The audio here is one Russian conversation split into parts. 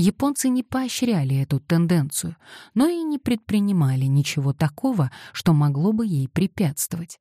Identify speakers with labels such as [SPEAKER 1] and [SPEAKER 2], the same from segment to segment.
[SPEAKER 1] Японцы не поощряли эту тенденцию, но и не предпринимали ничего такого, что могло бы ей препятствовать.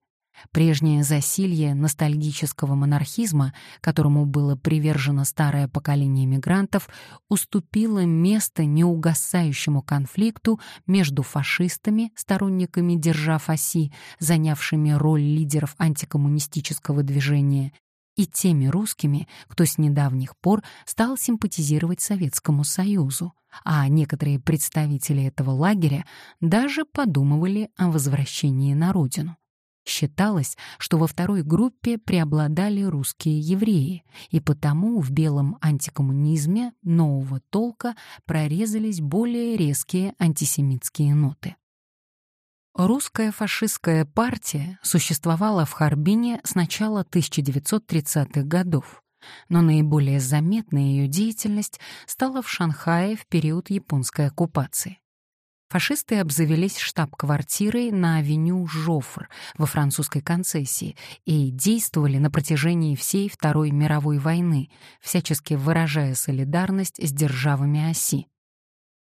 [SPEAKER 1] Прежнее засилье ностальгического монархизма, которому было привержено старое поколение мигрантов, уступило место неугасающему конфликту между фашистами, сторонниками держав оси, занявшими роль лидеров антикоммунистического движения, и теми русскими, кто с недавних пор стал симпатизировать Советскому Союзу, а некоторые представители этого лагеря даже подумывали о возвращении на родину. Считалось, что во второй группе преобладали русские евреи, и потому в белом антикоммунизме нового толка прорезались более резкие антисемитские ноты. Русская фашистская партия существовала в Харбине с начала 1930-х годов, но наиболее заметная ее деятельность стала в Шанхае в период японской оккупации. Фашисты обзавелись штаб-квартирой на авеню Жофр во французской концессии и действовали на протяжении всей Второй мировой войны, всячески выражая солидарность с державами оси.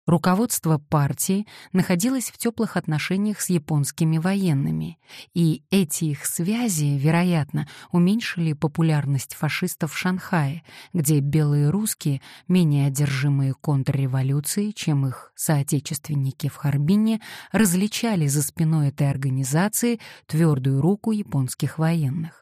[SPEAKER 1] Руководство партии находилось в теплых отношениях с японскими военными, и эти их связи, вероятно, уменьшили популярность фашистов в Шанхае, где белые русские, менее одержимые контрреволюцией, чем их соотечественники в Харбине, различали за спиной этой организации твердую руку японских военных.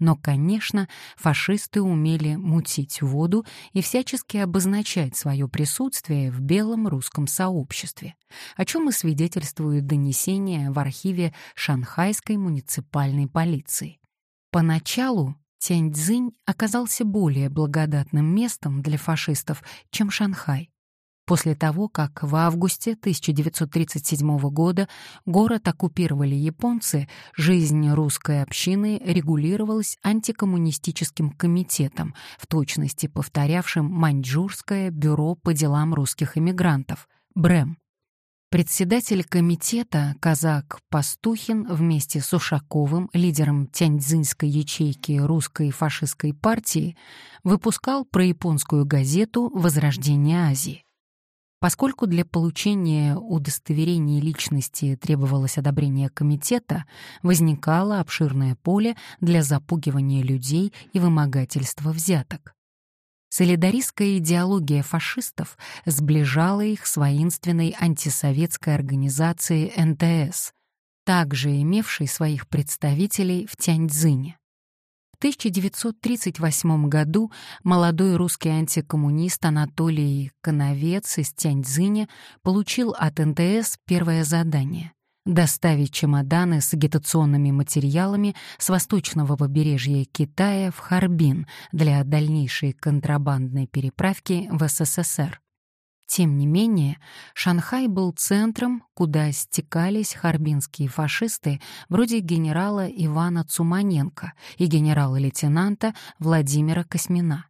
[SPEAKER 1] Но, конечно, фашисты умели мутить воду и всячески обозначать свое присутствие в белом русском сообществе, о чем и свидетельствуют донесения в архиве Шанхайской муниципальной полиции. Поначалу Тяньцзинь оказался более благодатным местом для фашистов, чем Шанхай. После того, как в августе 1937 года город оккупировали японцы, жизнь русской общины регулировалась антикоммунистическим комитетом, в точности повторявшим Маньчжурское бюро по делам русских эмигрантов, БРЭМ. Председатель комитета, казак Пастухин, вместе с Ушаковым, лидером тяньцзинской ячейки русской фашистской партии, выпускал прояпонскую газету «Возрождение Азии». Поскольку для получения удостоверения личности требовалось одобрение комитета, возникало обширное поле для запугивания людей и вымогательства взяток. Солидаристская идеология фашистов сближала их с воинственной антисоветской организацией НТС, также имевшей своих представителей в Тяньцзине. В 1938 году молодой русский антикоммунист Анатолий Коновец из Тяньцзиня получил от НТС первое задание — доставить чемоданы с агитационными материалами с восточного побережья Китая в Харбин для дальнейшей контрабандной переправки в СССР. Тем не менее, Шанхай был центром, куда стекались харбинские фашисты вроде генерала Ивана Цуманенко и генерала-лейтенанта Владимира Космина.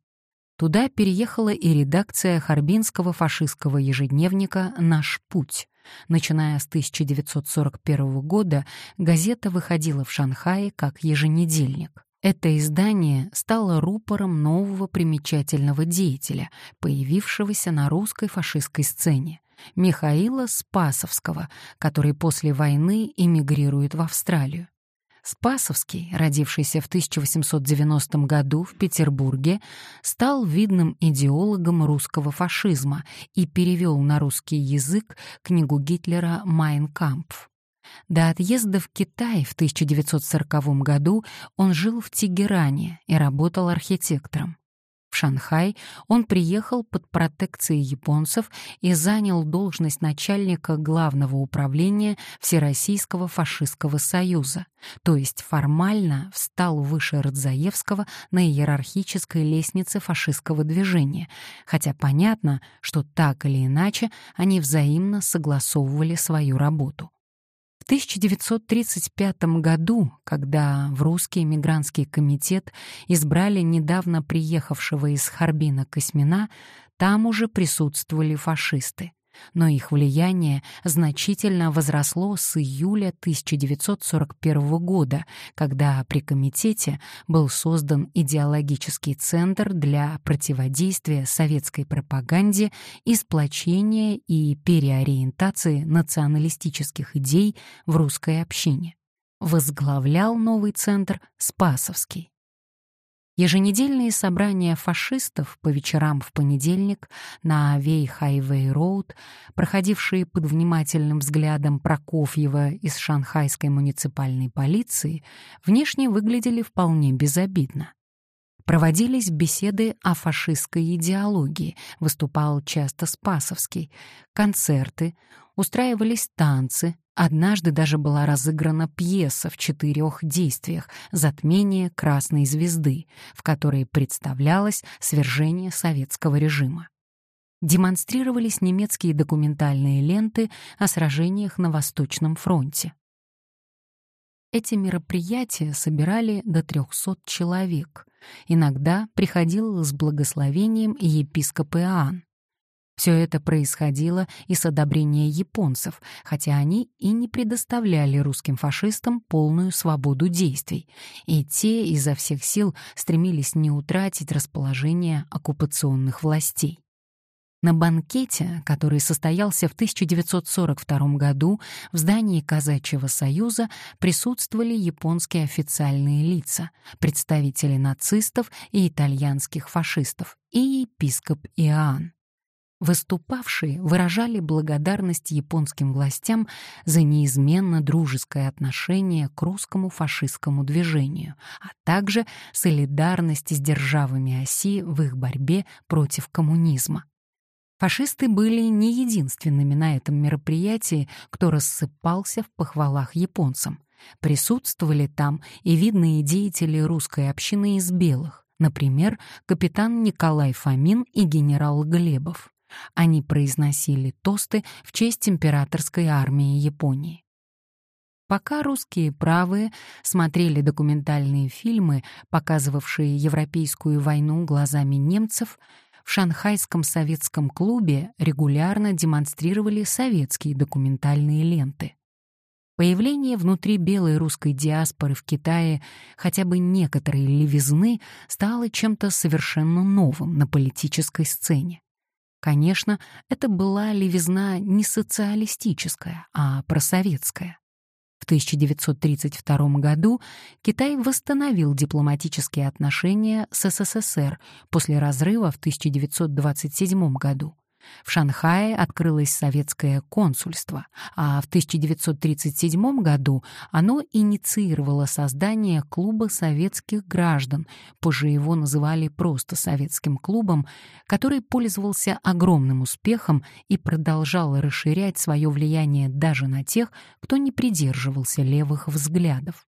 [SPEAKER 1] Туда переехала и редакция харбинского фашистского ежедневника «Наш путь». Начиная с 1941 года газета выходила в Шанхае как еженедельник. Это издание стало рупором нового примечательного деятеля, появившегося на русской фашистской сцене, Михаила Спасовского, который после войны эмигрирует в Австралию. Спасовский, родившийся в 1890 году в Петербурге, стал видным идеологом русского фашизма и перевел на русский язык книгу Гитлера «Майн Кампф». До отъезда в Китай в 1940 году он жил в Тегеране и работал архитектором. В Шанхай он приехал под протекцией японцев и занял должность начальника главного управления Всероссийского фашистского союза, то есть формально встал выше Радзаевского на иерархической лестнице фашистского движения, хотя понятно, что так или иначе они взаимно согласовывали свою работу. В 1935 году, когда в русский эмигрантский комитет избрали недавно приехавшего из Харбина Косьмина, там уже присутствовали фашисты. Но их влияние значительно возросло с июля 1941 года, когда при комитете был создан идеологический центр для противодействия советской пропаганде и сплочения и переориентации националистических идей в русской общине. Возглавлял новый центр Спасовский. Еженедельные собрания фашистов по вечерам в понедельник на Вей-Хайвей-Роуд, проходившие под внимательным взглядом Прокофьева из шанхайской муниципальной полиции, внешне выглядели вполне безобидно. Проводились беседы о фашистской идеологии, выступал часто Спасовский, концерты, устраивались танцы, однажды даже была разыграна пьеса в четырех действиях «Затмение красной звезды», в которой представлялось свержение советского режима. Демонстрировались немецкие документальные ленты о сражениях на Восточном фронте. Эти мероприятия собирали до 300 человек. Иногда приходил с благословением епископ Иоанн. Все это происходило и с одобрения японцев, хотя они и не предоставляли русским фашистам полную свободу действий, и те изо всех сил стремились не утратить расположение оккупационных властей. На банкете, который состоялся в 1942 году в здании Казачьего союза, присутствовали японские официальные лица, представители нацистов и итальянских фашистов и епископ Иоанн. Выступавшие выражали благодарность японским властям за неизменно дружеское отношение к русскому фашистскому движению, а также солидарность с державами оси в их борьбе против коммунизма. Фашисты были не единственными на этом мероприятии, кто рассыпался в похвалах японцам. Присутствовали там и видные деятели русской общины из белых, например, капитан Николай Фомин и генерал Глебов. Они произносили тосты в честь императорской армии Японии. Пока русские правые смотрели документальные фильмы, показывавшие европейскую войну глазами немцев, в Шанхайском советском клубе регулярно демонстрировали советские документальные ленты. Появление внутри белой русской диаспоры в Китае хотя бы некоторой левизны стало чем-то совершенно новым на политической сцене. Конечно, это была левизна не социалистическая, а просоветская. В 1932 году Китай восстановил дипломатические отношения с СССР после разрыва в 1927 году. В Шанхае открылось советское консульство, а в 1937 году оно инициировало создание клуба советских граждан, позже его называли просто советским клубом, который пользовался огромным успехом и продолжал расширять свое влияние даже на тех, кто не придерживался левых взглядов.